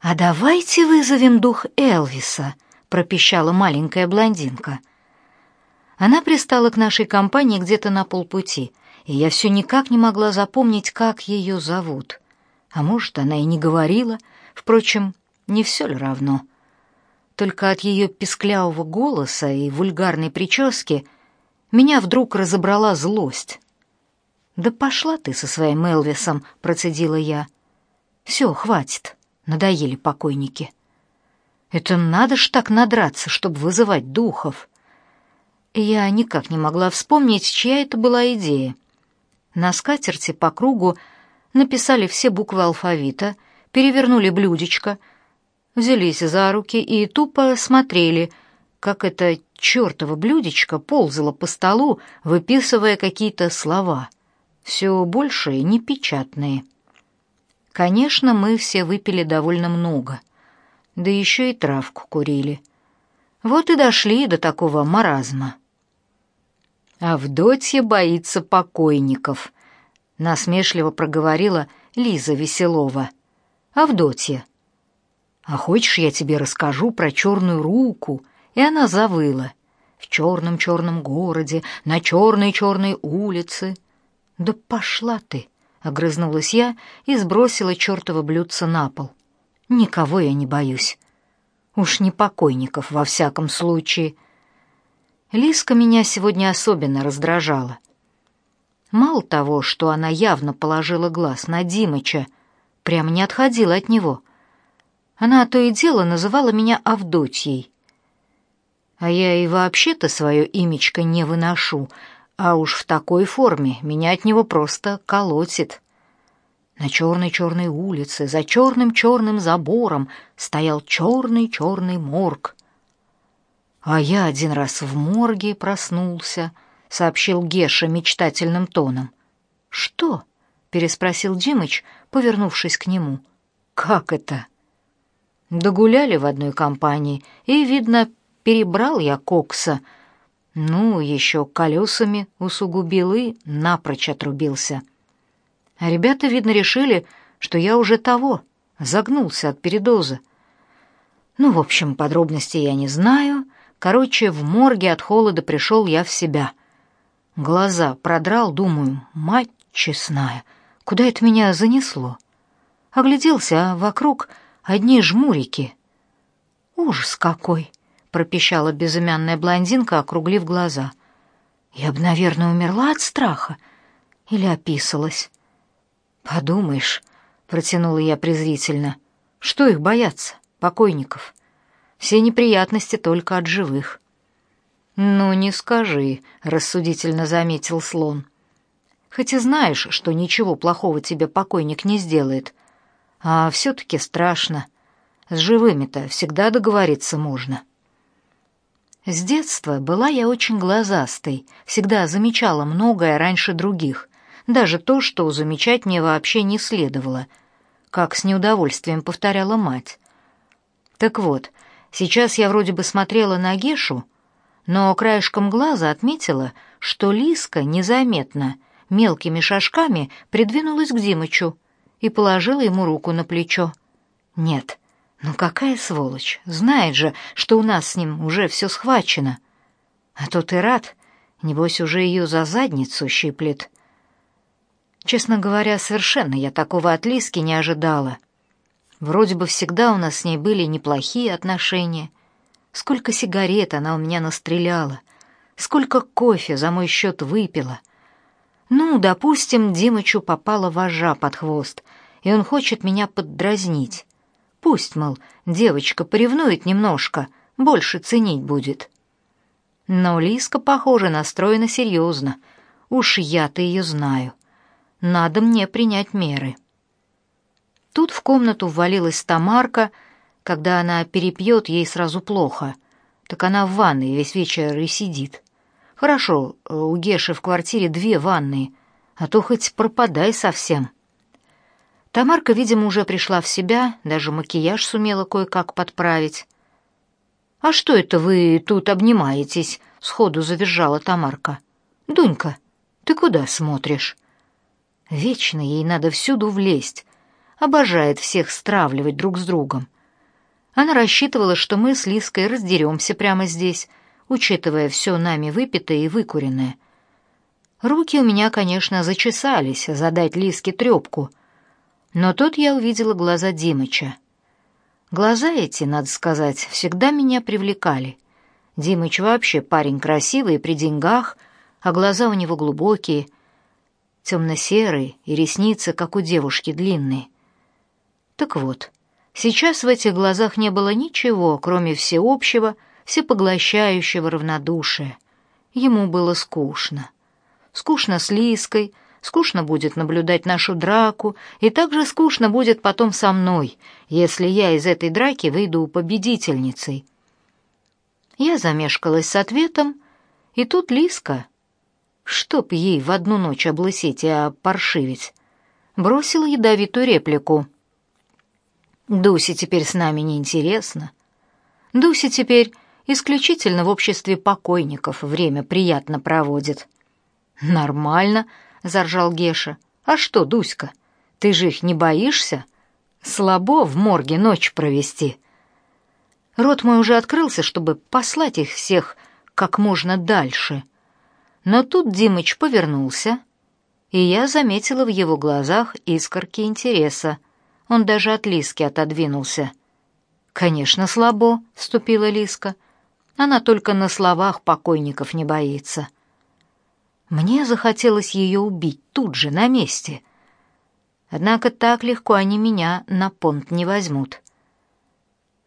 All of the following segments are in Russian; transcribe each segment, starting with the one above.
«А давайте вызовем дух Элвиса», — пропищала маленькая блондинка. Она пристала к нашей компании где-то на полпути, и я все никак не могла запомнить, как ее зовут. А может, она и не говорила, впрочем, не все ли равно. Только от ее песклявого голоса и вульгарной прически меня вдруг разобрала злость. «Да пошла ты со своим Элвисом», — процедила я. «Все, хватит, надоели покойники». «Это надо ж так надраться, чтобы вызывать духов». Я никак не могла вспомнить, чья это была идея. На скатерти по кругу написали все буквы алфавита, перевернули блюдечко, взялись за руки и тупо смотрели, как это чертово блюдечко ползало по столу, выписывая какие-то слова, все больше непечатные. Конечно, мы все выпили довольно много, да еще и травку курили. Вот и дошли до такого маразма. «Авдотья боится покойников», — насмешливо проговорила Лиза Веселова. «Авдотья, а хочешь, я тебе расскажу про черную руку?» И она завыла. «В черном-черном городе, на черной-черной улице». «Да пошла ты!» — огрызнулась я и сбросила чертово блюдце на пол. «Никого я не боюсь. Уж не покойников, во всяком случае». Лиска меня сегодня особенно раздражала. Мало того, что она явно положила глаз на Димыча, прямо не отходила от него. Она то и дело называла меня Авдотьей. А я и вообще-то свое имечко не выношу, а уж в такой форме меня от него просто колотит. На черной-черной улице, за черным-черным забором, стоял черный-черный морг. А я один раз в морге проснулся, сообщил Геша мечтательным тоном. Что? переспросил Димыч, повернувшись к нему. Как это? Догуляли в одной компании, и видно, перебрал я кокса. Ну, еще колесами усугубил и напрочь отрубился. А ребята, видно, решили, что я уже того, загнулся от передоза. Ну, в общем, подробностей я не знаю, Короче, в морге от холода пришел я в себя. Глаза продрал, думаю, мать честная, куда это меня занесло? Огляделся, а вокруг одни жмурики. Ужас какой, пропищала безымянная блондинка, округлив глаза. Я бы, наверное, умерла от страха или описалась. Подумаешь, протянула я презрительно. Что их бояться, покойников? Все неприятности только от живых. «Ну, не скажи», — рассудительно заметил слон. «Хоть и знаешь, что ничего плохого тебе покойник не сделает, а все-таки страшно. С живыми-то всегда договориться можно». С детства была я очень глазастой, всегда замечала многое раньше других, даже то, что замечать мне вообще не следовало, как с неудовольствием повторяла мать. Так вот, Сейчас я вроде бы смотрела на Гешу, но краешком глаза отметила, что Лиска незаметно, мелкими шажками придвинулась к Димычу и положила ему руку на плечо. Нет, ну какая сволочь, знает же, что у нас с ним уже все схвачено. А тот и рад, небось уже ее за задницу щиплет. Честно говоря, совершенно я такого от Лиски не ожидала. — Вроде бы всегда у нас с ней были неплохие отношения. Сколько сигарет она у меня настреляла, сколько кофе за мой счет выпила. Ну, допустим, Димычу попала вожа под хвост, и он хочет меня поддразнить. Пусть, мол, девочка поревнует немножко, больше ценить будет. Но Лиска, похоже, настроена серьезно. Уж я-то ее знаю. Надо мне принять меры. Тут в комнату ввалилась Тамарка, когда она перепьет, ей сразу плохо. Так она в ванной весь вечер и сидит. Хорошо, у Геши в квартире две ванные, а то хоть пропадай совсем. Тамарка, видимо, уже пришла в себя, даже макияж сумела кое-как подправить. «А что это вы тут обнимаетесь?» — сходу завизжала Тамарка. «Дунька, ты куда смотришь?» Вечно ей надо всюду влезть, обожает всех стравливать друг с другом. Она рассчитывала, что мы с Лиской раздеремся прямо здесь, учитывая все нами выпитое и выкуренное. Руки у меня, конечно, зачесались задать Лиске трепку, но тут я увидела глаза Димыча. Глаза эти, надо сказать, всегда меня привлекали. Димыч вообще парень красивый и при деньгах, а глаза у него глубокие, темно-серые и ресницы, как у девушки, длинные. Так вот, сейчас в этих глазах не было ничего, кроме всеобщего, всепоглощающего равнодушия. Ему было скучно. Скучно с Лиской, скучно будет наблюдать нашу драку, и также скучно будет потом со мной, если я из этой драки выйду победительницей. Я замешкалась с ответом, и тут Лиска, чтоб ей в одну ночь облысеть и опаршивить, бросила ядовитую реплику — Дусе теперь с нами не интересно. Дуся теперь исключительно в обществе покойников время приятно проводит. Нормально, заржал Геша. А что, Дуська, ты же их не боишься? Слабо в морге ночь провести. Рот мой уже открылся, чтобы послать их всех как можно дальше. Но тут Димыч повернулся, и я заметила в его глазах искорки интереса — он даже от Лиски отодвинулся. «Конечно, слабо», — вступила Лиска. «Она только на словах покойников не боится». Мне захотелось ее убить тут же, на месте. Однако так легко они меня на понт не возьмут.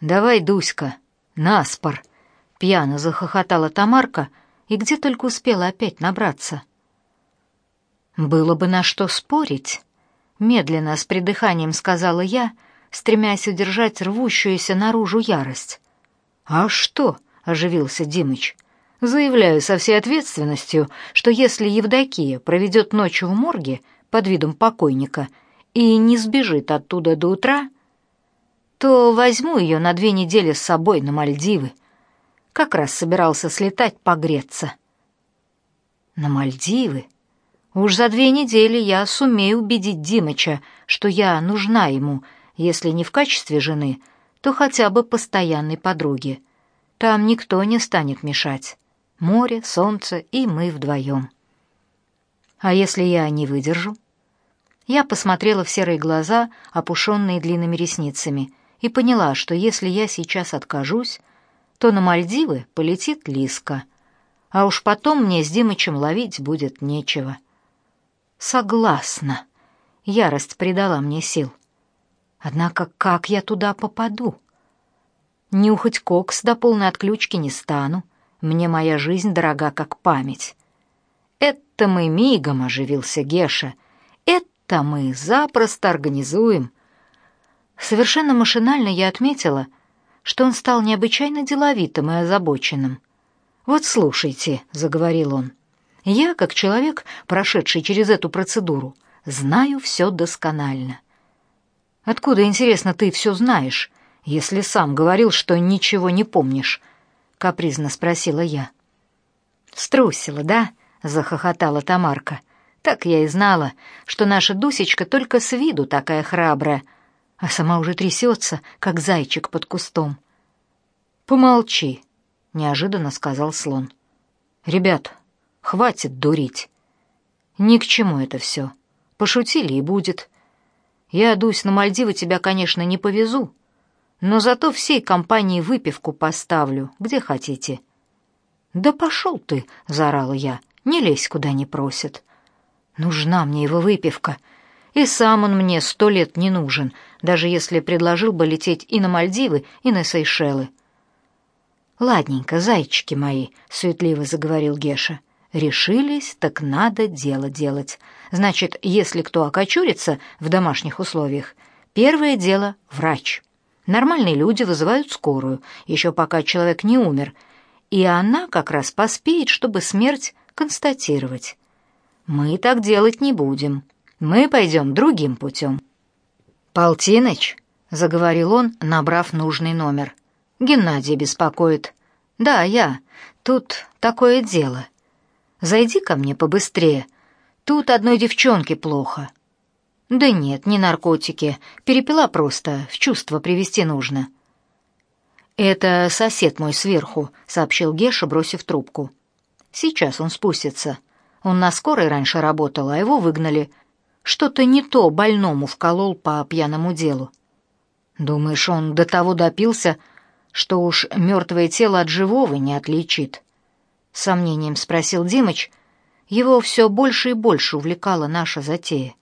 «Давай, Дуська, наспор!» — пьяно захохотала Тамарка и где только успела опять набраться. «Было бы на что спорить». Медленно, с придыханием сказала я, стремясь удержать рвущуюся наружу ярость. «А что?» — оживился Димыч. «Заявляю со всей ответственностью, что если Евдокия проведет ночь в морге под видом покойника и не сбежит оттуда до утра, то возьму ее на две недели с собой на Мальдивы. Как раз собирался слетать погреться». «На Мальдивы?» Уж за две недели я сумею убедить Димыча, что я нужна ему, если не в качестве жены, то хотя бы постоянной подруги. Там никто не станет мешать. Море, солнце и мы вдвоем. А если я не выдержу? Я посмотрела в серые глаза, опушенные длинными ресницами, и поняла, что если я сейчас откажусь, то на Мальдивы полетит Лиска, а уж потом мне с Димычем ловить будет нечего. Согласна. Ярость придала мне сил. Однако как я туда попаду? Нюхать кокс до полной отключки не стану. Мне моя жизнь дорога как память. Это мы мигом оживился Геша. Это мы запросто организуем. Совершенно машинально я отметила, что он стал необычайно деловитым и озабоченным. «Вот слушайте», — заговорил он, — я, как человек, прошедший через эту процедуру, знаю все досконально. Откуда, интересно, ты все знаешь, если сам говорил, что ничего не помнишь? Капризно спросила я. Струсила, да? захохотала Тамарка. Так я и знала, что наша Дусечка только с виду такая храбрая, а сама уже трясется, как зайчик под кустом. Помолчи, неожиданно сказал слон. Ребят, Хватит дурить. Ни к чему это все. Пошутили и будет. Я, Дусь, на Мальдивы тебя, конечно, не повезу, но зато всей компании выпивку поставлю, где хотите. Да пошел ты, заорала я. Не лезь куда не просят. Нужна мне его выпивка. И сам он мне сто лет не нужен, даже если предложил бы лететь и на Мальдивы, и на Сейшелы. Ладненько, зайчики мои, суетливо заговорил Геша. Решились, так надо дело делать. Значит, если кто окочурится в домашних условиях, первое дело — врач. Нормальные люди вызывают скорую, еще пока человек не умер, и она как раз поспеет, чтобы смерть констатировать. Мы так делать не будем. Мы пойдем другим путем. «Полтиныч», — заговорил он, набрав нужный номер. «Геннадий беспокоит». «Да, я. Тут такое дело». Зайди ко мне побыстрее. Тут одной девчонке плохо». Да нет, не наркотики. Перепила просто, в чувство привести нужно. Это сосед мой сверху, сообщил Геша, бросив трубку. Сейчас он спустится. Он на скорой раньше работал, а его выгнали. Что-то не то больному вколол по пьяному делу. Думаешь, он до того допился, что уж мертвое тело от живого не отличит? Сомнением спросил Димыч. Его все больше и больше увлекала наша затея.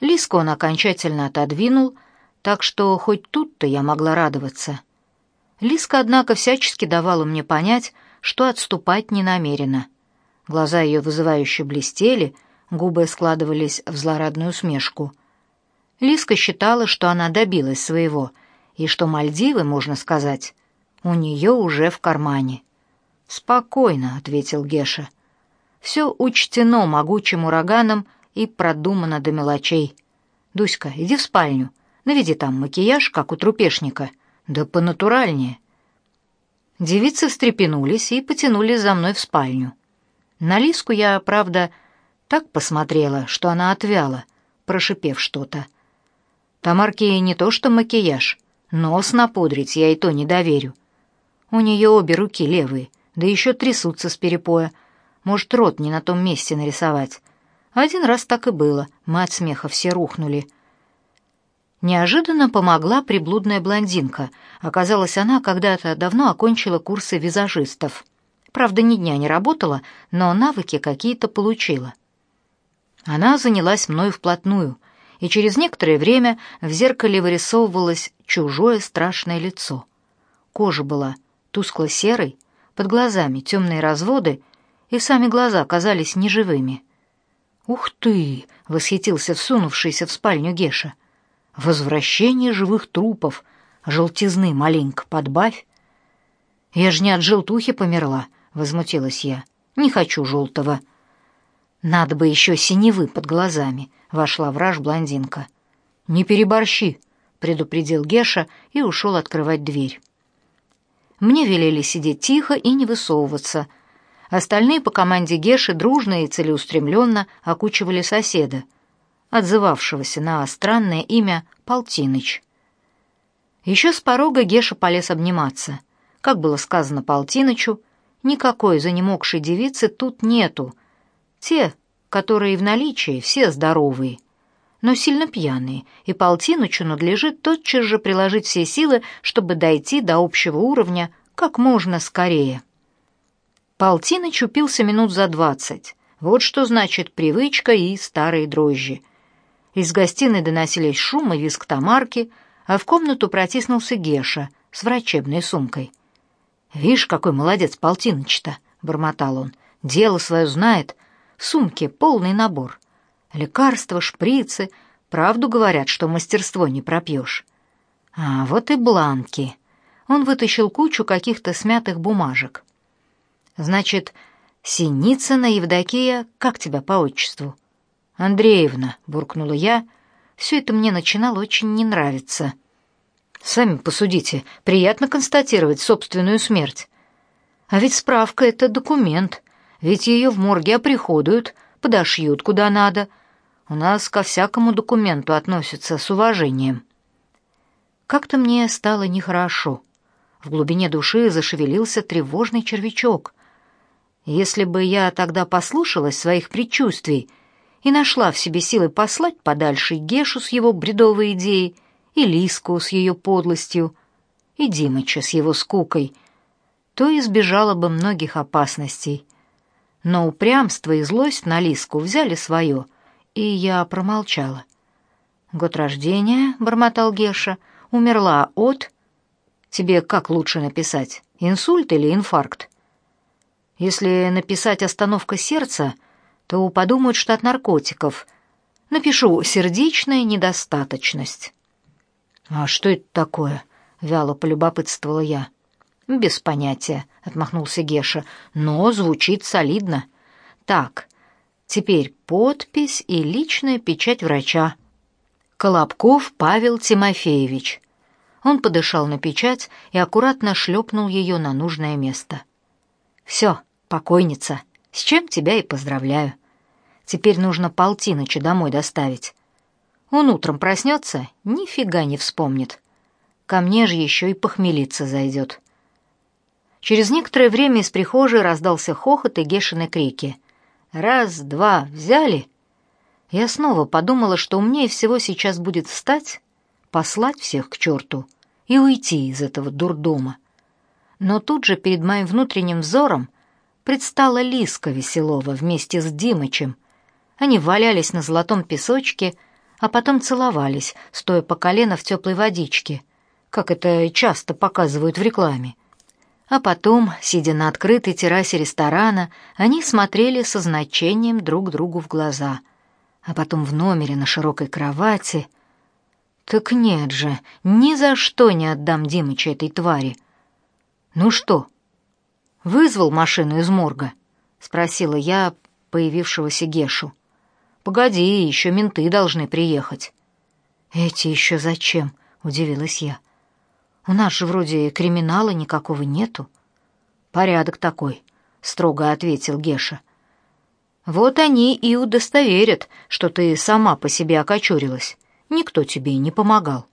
Лиску он окончательно отодвинул, так что хоть тут-то я могла радоваться. Лиска, однако, всячески давала мне понять, что отступать не намерена. Глаза ее вызывающе блестели, губы складывались в злорадную усмешку. Лиска считала, что она добилась своего, и что Мальдивы, можно сказать, у нее уже в кармане. «Спокойно», — ответил Геша. «Все учтено могучим ураганом и продумано до мелочей. Дуська, иди в спальню, наведи там макияж, как у трупешника, да понатуральнее». Девицы встрепенулись и потянули за мной в спальню. На Лиску я, правда, так посмотрела, что она отвяла, прошипев что-то. Тамарке не то что макияж, нос напудрить я и то не доверю. У нее обе руки левые, да еще трясутся с перепоя. Может, рот не на том месте нарисовать. Один раз так и было, мы от смеха все рухнули. Неожиданно помогла приблудная блондинка. Оказалось, она когда-то давно окончила курсы визажистов. Правда, ни дня не работала, но навыки какие-то получила. Она занялась мною вплотную, и через некоторое время в зеркале вырисовывалось чужое страшное лицо. Кожа была тускло-серой, под глазами темные разводы, и сами глаза казались неживыми. «Ух ты!» — восхитился всунувшийся в спальню Геша. «Возвращение живых трупов! Желтизны маленько подбавь!» «Я ж не от желтухи померла!» — возмутилась я. «Не хочу желтого!» «Надо бы еще синевы под глазами!» — вошла враж блондинка. «Не переборщи!» — предупредил Геша и ушел открывать дверь. Мне велели сидеть тихо и не высовываться. Остальные по команде Геши дружно и целеустремленно окучивали соседа, отзывавшегося на странное имя Полтиныч. Еще с порога Геша полез обниматься. Как было сказано Полтинычу, никакой занемогшей девицы тут нету. Те, которые в наличии, все здоровые но сильно пьяные, и Полтинычу надлежит тотчас же приложить все силы, чтобы дойти до общего уровня как можно скорее. Полтиныч упился минут за двадцать. Вот что значит привычка и старые дрожжи. Из гостиной доносились шум и визг Тамарки, а в комнату протиснулся Геша с врачебной сумкой. «Вишь, какой молодец Полтиныч-то!» — бормотал он. «Дело свое знает. В сумке полный набор. Лекарства, шприцы. Правду говорят, что мастерство не пропьешь. А вот и бланки. Он вытащил кучу каких-то смятых бумажек. Значит, Синицына Евдокия, как тебя по отчеству? Андреевна, буркнула я. Все это мне начинало очень не нравиться. Сами посудите, приятно констатировать собственную смерть. А ведь справка — это документ, ведь ее в морге оприходуют, подошьют куда надо, у нас ко всякому документу относятся с уважением. Как-то мне стало нехорошо. В глубине души зашевелился тревожный червячок. Если бы я тогда послушалась своих предчувствий и нашла в себе силы послать подальше Гешу с его бредовой идеей, и Лиску с ее подлостью, и Димыча с его скукой, то избежала бы многих опасностей. Но упрямство и злость на Лиску взяли свое — и я промолчала. «Год рождения», — бормотал Геша, — «умерла от...» «Тебе как лучше написать, инсульт или инфаркт?» «Если написать остановка сердца, то подумают, что от наркотиков. Напишу «сердечная недостаточность». «А что это такое?» — вяло полюбопытствовала я. «Без понятия», — отмахнулся Геша, — «но звучит солидно. Так, Теперь подпись и личная печать врача. Колобков Павел Тимофеевич. Он подышал на печать и аккуратно шлепнул ее на нужное место. «Все, покойница, с чем тебя и поздравляю. Теперь нужно Полтиныча домой доставить. Он утром проснется, нифига не вспомнит. Ко мне же еще и похмелиться зайдет. Через некоторое время из прихожей раздался хохот и Гешины крики. «Раз, два, взяли!» Я снова подумала, что умнее всего сейчас будет встать, послать всех к черту и уйти из этого дурдома. Но тут же перед моим внутренним взором предстала Лиска Веселова вместе с Димычем. Они валялись на золотом песочке, а потом целовались, стоя по колено в теплой водичке, как это часто показывают в рекламе. А потом, сидя на открытой террасе ресторана, они смотрели со значением друг другу в глаза. А потом в номере на широкой кровати. Так нет же, ни за что не отдам Димыча этой твари. Ну что, вызвал машину из морга? Спросила я появившегося Гешу. Погоди, еще менты должны приехать. Эти еще зачем? Удивилась я. У нас же вроде криминала никакого нету. Порядок такой, строго ответил Геша. Вот они и удостоверят, что ты сама по себе окочурилась. Никто тебе не помогал.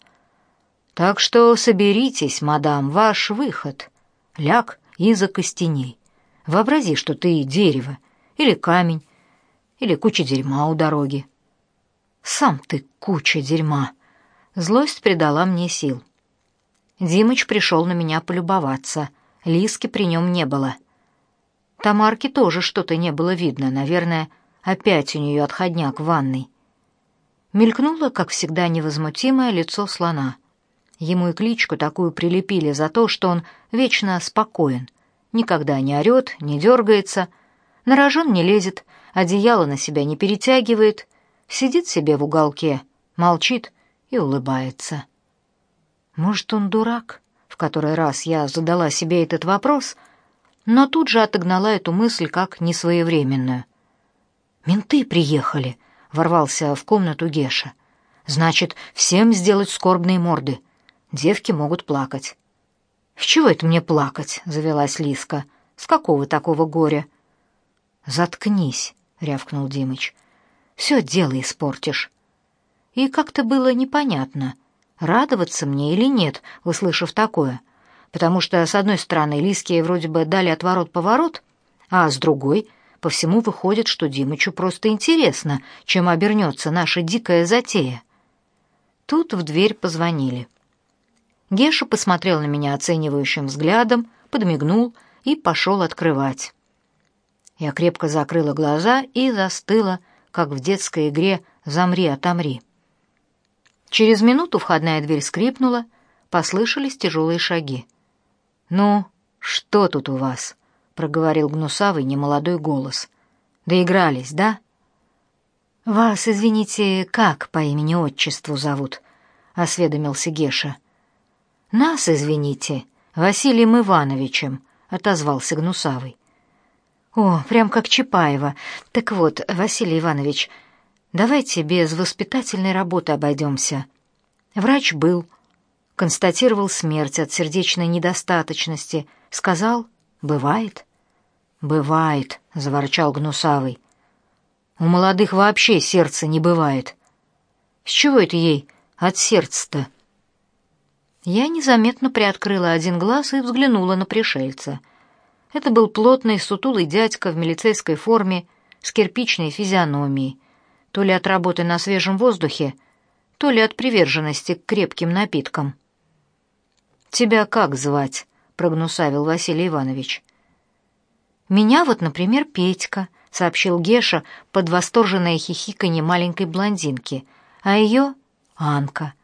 Так что соберитесь, мадам, ваш выход. Ляг и закостеней. Вообрази, что ты дерево или камень, или куча дерьма у дороги. Сам ты куча дерьма. Злость придала мне сил. Димыч пришел на меня полюбоваться. Лиски при нем не было. Тамарки тоже что-то не было видно, наверное, опять у нее отходняк в ванной. Мелькнуло, как всегда, невозмутимое лицо слона. Ему и кличку такую прилепили за то, что он вечно спокоен, никогда не орет, не дергается, на рожон не лезет, одеяло на себя не перетягивает, сидит себе в уголке, молчит и улыбается. Может, он дурак? В который раз я задала себе этот вопрос, но тут же отогнала эту мысль как несвоевременную. «Менты приехали», — ворвался в комнату Геша. «Значит, всем сделать скорбные морды. Девки могут плакать». «С чего это мне плакать?» — завелась Лиска. «С какого такого горя?» «Заткнись», — рявкнул Димыч. «Все дело испортишь». И как-то было непонятно — радоваться мне или нет, услышав такое. Потому что, с одной стороны, Лиские вроде бы дали отворот-поворот, а с другой, по всему выходит, что Димычу просто интересно, чем обернется наша дикая затея. Тут в дверь позвонили. Геша посмотрел на меня оценивающим взглядом, подмигнул и пошел открывать. Я крепко закрыла глаза и застыла, как в детской игре «Замри, отомри». Через минуту входная дверь скрипнула, послышались тяжелые шаги. «Ну, что тут у вас?» — проговорил гнусавый немолодой голос. «Доигрались, да?» «Вас, извините, как по имени-отчеству зовут?» — осведомился Геша. «Нас, извините, Василием Ивановичем», — отозвался Гнусавый. «О, прям как Чапаева. Так вот, Василий Иванович, Давайте без воспитательной работы обойдемся. Врач был, констатировал смерть от сердечной недостаточности, сказал: "Бывает". "Бывает", заворчал Гнусавый. "У молодых вообще сердца не бывает. С чего это ей от сердца-то?" Я незаметно приоткрыла один глаз и взглянула на пришельца. Это был плотный, сутулый дядька в милицейской форме с кирпичной физиономией то ли от работы на свежем воздухе, то ли от приверженности к крепким напиткам. «Тебя как звать?» — прогнусавил Василий Иванович. «Меня вот, например, Петька», — сообщил Геша под восторженное хихиканье маленькой блондинки, а ее — Анка.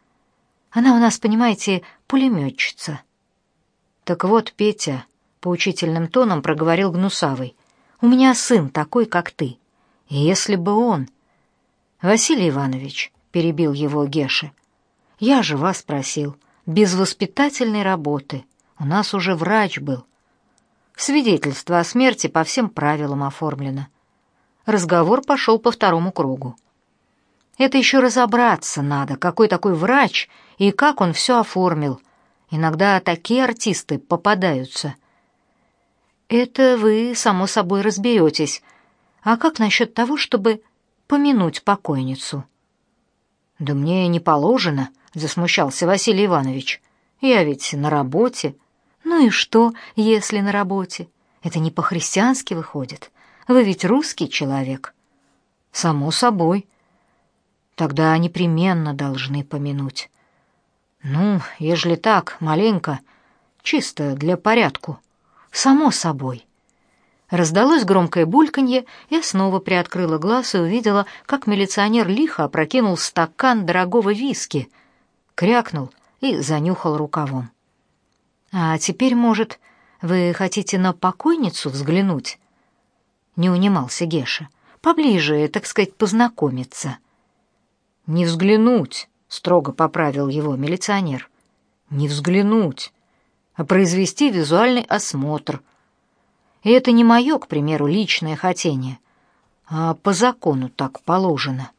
Она у нас, понимаете, пулеметчица. «Так вот, Петя», — поучительным тоном проговорил Гнусавый, — «у меня сын такой, как ты. И если бы он...» Василий Иванович, перебил его Геша. Я же вас просил, без воспитательной работы. У нас уже врач был. Свидетельство о смерти по всем правилам оформлено. Разговор пошел по второму кругу. Это еще разобраться надо, какой такой врач и как он все оформил. Иногда такие артисты попадаются. Это вы, само собой, разберетесь. А как насчет того, чтобы помянуть покойницу. Да мне не положено, засмущался Василий Иванович. Я ведь на работе. Ну и что, если на работе? Это не по-христиански выходит. Вы ведь русский человек. Само собой. Тогда непременно должны помянуть. Ну, ежели так, маленько, чисто для порядку. Само собой. Раздалось громкое бульканье, я снова приоткрыла глаз и увидела, как милиционер лихо опрокинул стакан дорогого виски, крякнул и занюхал рукавом. «А теперь, может, вы хотите на покойницу взглянуть?» Не унимался Геша. «Поближе, так сказать, познакомиться». «Не взглянуть», — строго поправил его милиционер. «Не взглянуть, а произвести визуальный осмотр» И это не мое, к примеру, личное хотение, а по закону так положено.